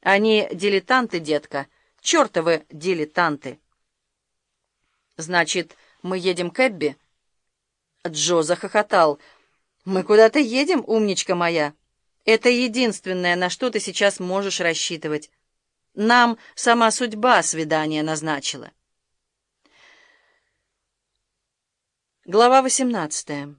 Они дилетанты, детка, чертовы дилетанты. Значит, мы едем к Эбби? Джо захохотал. Мы куда-то едем, умничка моя. Это единственное, на что ты сейчас можешь рассчитывать. Нам сама судьба свидание назначила. Глава 18.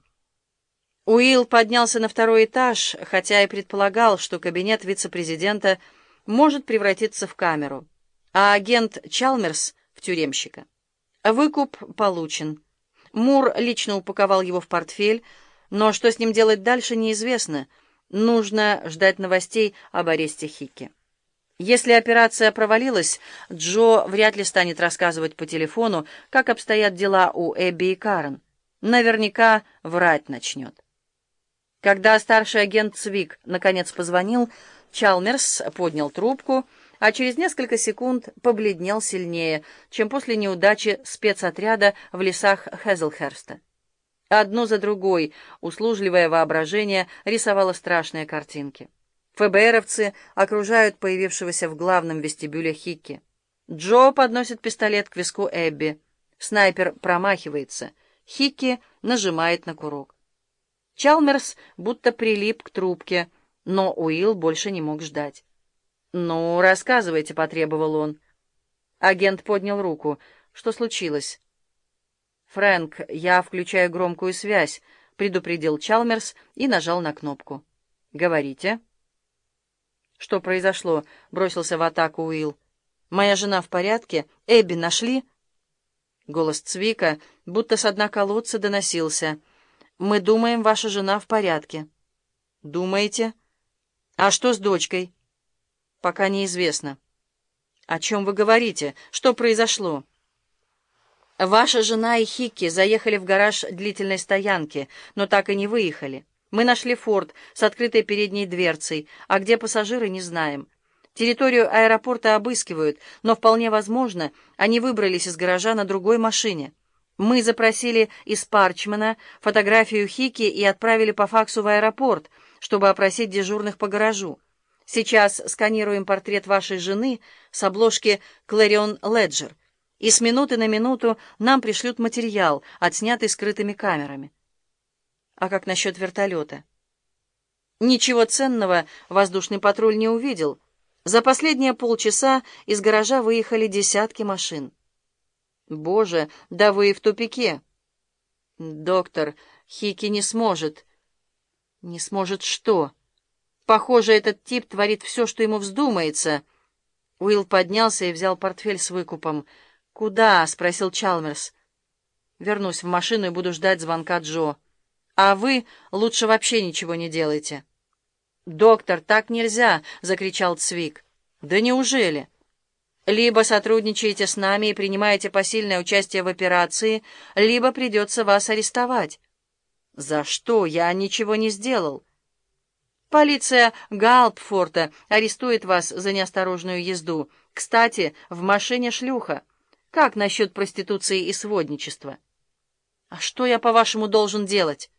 Уилл поднялся на второй этаж, хотя и предполагал, что кабинет вице-президента может превратиться в камеру, а агент Чалмерс — в тюремщика. Выкуп получен. Мур лично упаковал его в портфель, но что с ним делать дальше, неизвестно. Нужно ждать новостей об аресте Хикки. Если операция провалилась, Джо вряд ли станет рассказывать по телефону, как обстоят дела у Эбби и Карен. Наверняка врать начнет. Когда старший агент Цвик наконец позвонил, Чалмерс поднял трубку, а через несколько секунд побледнел сильнее, чем после неудачи спецотряда в лесах Хезлхерста. Одну за другой услужливое воображение рисовало страшные картинки. ФБРовцы окружают появившегося в главном вестибюле Хикки. Джо подносит пистолет к виску Эбби. Снайпер промахивается — Хикки нажимает на курок. Чалмерс будто прилип к трубке, но Уилл больше не мог ждать. «Ну, рассказывайте», — потребовал он. Агент поднял руку. «Что случилось?» «Фрэнк, я включаю громкую связь», — предупредил Чалмерс и нажал на кнопку. «Говорите». «Что произошло?» — бросился в атаку Уилл. «Моя жена в порядке? Эбби нашли?» Голос Цвика будто с дна колодца доносился. «Мы думаем, ваша жена в порядке». «Думаете? А что с дочкой?» «Пока неизвестно». «О чем вы говорите? Что произошло?» «Ваша жена и Хикки заехали в гараж длительной стоянки, но так и не выехали. Мы нашли форт с открытой передней дверцей, а где пассажиры, не знаем. Территорию аэропорта обыскивают, но вполне возможно, они выбрались из гаража на другой машине. Мы запросили из Парчмана фотографию Хики и отправили по факсу в аэропорт, чтобы опросить дежурных по гаражу. Сейчас сканируем портрет вашей жены с обложки «Клэрион Леджер», и с минуты на минуту нам пришлют материал, отснятый скрытыми камерами. А как насчет вертолета? Ничего ценного воздушный патруль не увидел — за последние полчаса из гаража выехали десятки машин. «Боже, да вы и в тупике!» «Доктор, Хики не сможет». «Не сможет что?» «Похоже, этот тип творит все, что ему вздумается». Уилл поднялся и взял портфель с выкупом. «Куда?» — спросил Чалмерс. «Вернусь в машину и буду ждать звонка Джо. А вы лучше вообще ничего не делайте». «Доктор, так нельзя!» — закричал Цвик. «Да неужели?» «Либо сотрудничаете с нами и принимаете посильное участие в операции, либо придется вас арестовать». «За что? Я ничего не сделал». «Полиция Галпфорта арестует вас за неосторожную езду. Кстати, в машине шлюха. Как насчет проституции и сводничества?» «А что я, по-вашему, должен делать?»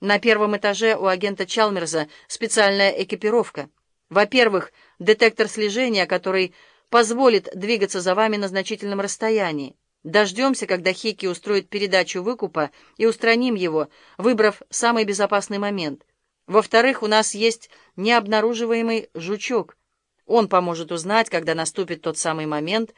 На первом этаже у агента Чалмерза специальная экипировка. Во-первых, детектор слежения, который позволит двигаться за вами на значительном расстоянии. Дождемся, когда Хики устроит передачу выкупа, и устраним его, выбрав самый безопасный момент. Во-вторых, у нас есть необнаруживаемый жучок. Он поможет узнать, когда наступит тот самый момент,